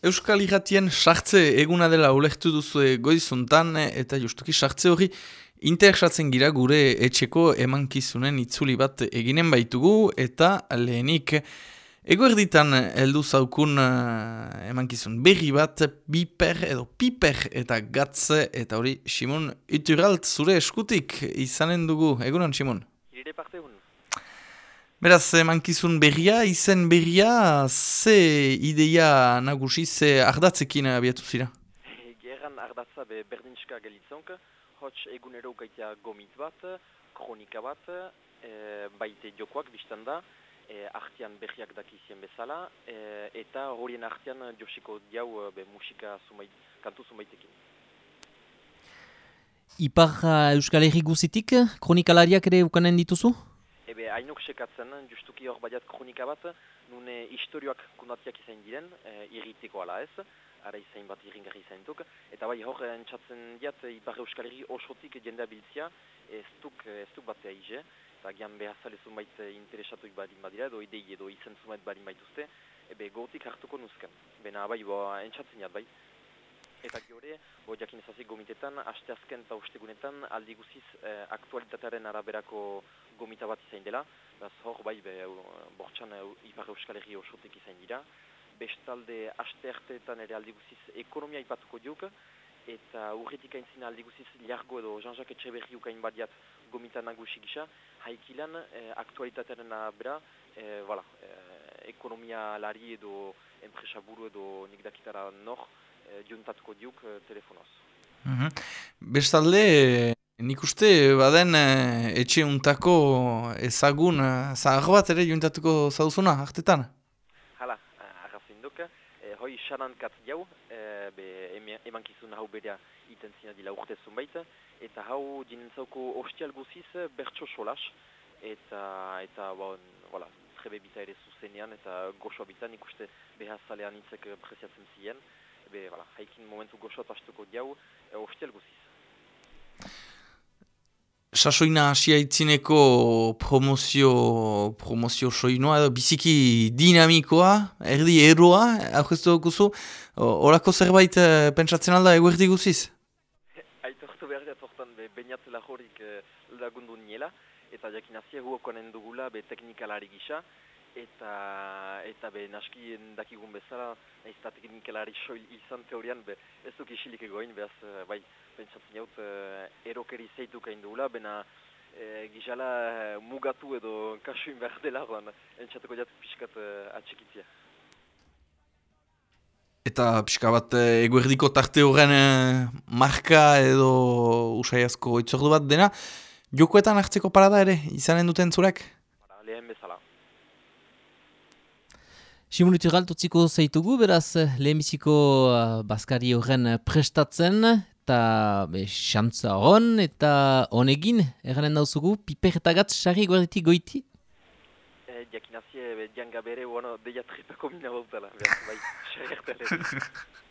Euskal Iratien sartze eguna dela ulektu duzu goizuntan eta justuki sartze hori interesatzen gira gure etxeko emankizunen itzuli bat eginen baitugu eta lehenik eguerditan heldu zaukun uh, emankizun berri bat biper edo piper eta gatze eta hori Simon Ituralt zure eskutik izanen dugu. Egunon Simon? Beraz, mankizun berria, izen berria, ze ideia nagusi, ze ardatzekin abiatu zira? Gerran ardatza be berdinska gelitzonk, hots egunero gaitea gomit bat, kronika bat, e, baite jokoak biztan da, e, artian berriak dakizien bezala, e, eta horien artian josiko diau be musika sumait, kantu sumaitekin. Ipar Euskal Herri guzitik, kronikalariak ere ukanen dituzu? Ebe, hainok sekatzen, justuki hor badiat kronika bat, nune historioak kundatiak izan diren, e, irritiko ala ez, ara izan bat irringarri izan duk, eta bai hor entzatzen diat, Ipar Euskal Herri osotik jendea biltzia, ez duk, ez duk batzea ize, eta gian behazale zumait interesatuik badin badira, edo idei edo izen zumait badin baituzte, ebe gotik hartuko nuzken, bena bai, bo, entzatzen diat bai. Eta giore, bo jakin ezazik gomitetan, aste azken eta ustegunetan aldi guziz eh, aktualitatearen araberako gomita bat izan dela. Beraz hor, bai, be, bortxan uh, Ipar Euskal Herri osotek izan dira. Bestalde, aste arteetan ere aldi guziz ekonomia ipatuko diuk. Eta urretik aintzina aldi guziz liargo edo Jean-Jacques Etxeberri ukain badiat gomita nagusi gisa. Haikilan, eh, aktualitatearen arabera, eh, voilà, eh, ekonomia lari edo enpresa buru edo nik dakitara nor, e, juntatuko diuk e, telefonoz. Mm Bestalde, nik uste baden etxe untako ezagun zahar bat ere juntatuko zauzuna, hartetan? Hala, arrazin duk, e, hoi xanan kat jau, e, be, emankizun hau berea iten zina dila urte zunbait, eta hau dinentzauko ostial guziz bertso solas, eta, eta bon, voilà, trebe bita ere zuzenean, eta goxoa bita nik uste behazalean itzek preziatzen ziren, be, voilà, haikin momentu goxot astuko diau, e, ostial guziz. Sasoina hasia itzineko promozio, promozio soinoa edo biziki dinamikoa, erdi eroa, aurkeztu dukuzu, horako zerbait e, pentsatzen alda eguerdi guziz? Aitortu behar jatortan be, bainatzela horik e, lagundu niela, eta jakinazia huokonen dugula be teknikalari gisa, eta eta be naski dakigun bezala ez da teknikalari soil izan teorian be ez duk isilik egoin behaz eh, bai pentsatzen jaut uh, erokeri zeitu kain duela bena e, gizala mugatu edo kasuin behar dela goan entzatuko jatu pixkat atxikitzia Eta pixka bat eguerdiko tarte horren marka edo usai asko itzordu bat dena, jokoetan hartzeko parada ere, izanen duten zurek? Lehen bezala. Simulitu galtutziko zaitugu, beraz, lehemiziko uh, Baskari horren prestatzen, eta be, xantza hon, eta honegin, erranen dauzugu, piper eta gatz, sarri guarditik goiti? Eh, Diakinazie, dianga bere, bueno, deia tripako mina bautala, bai, sarri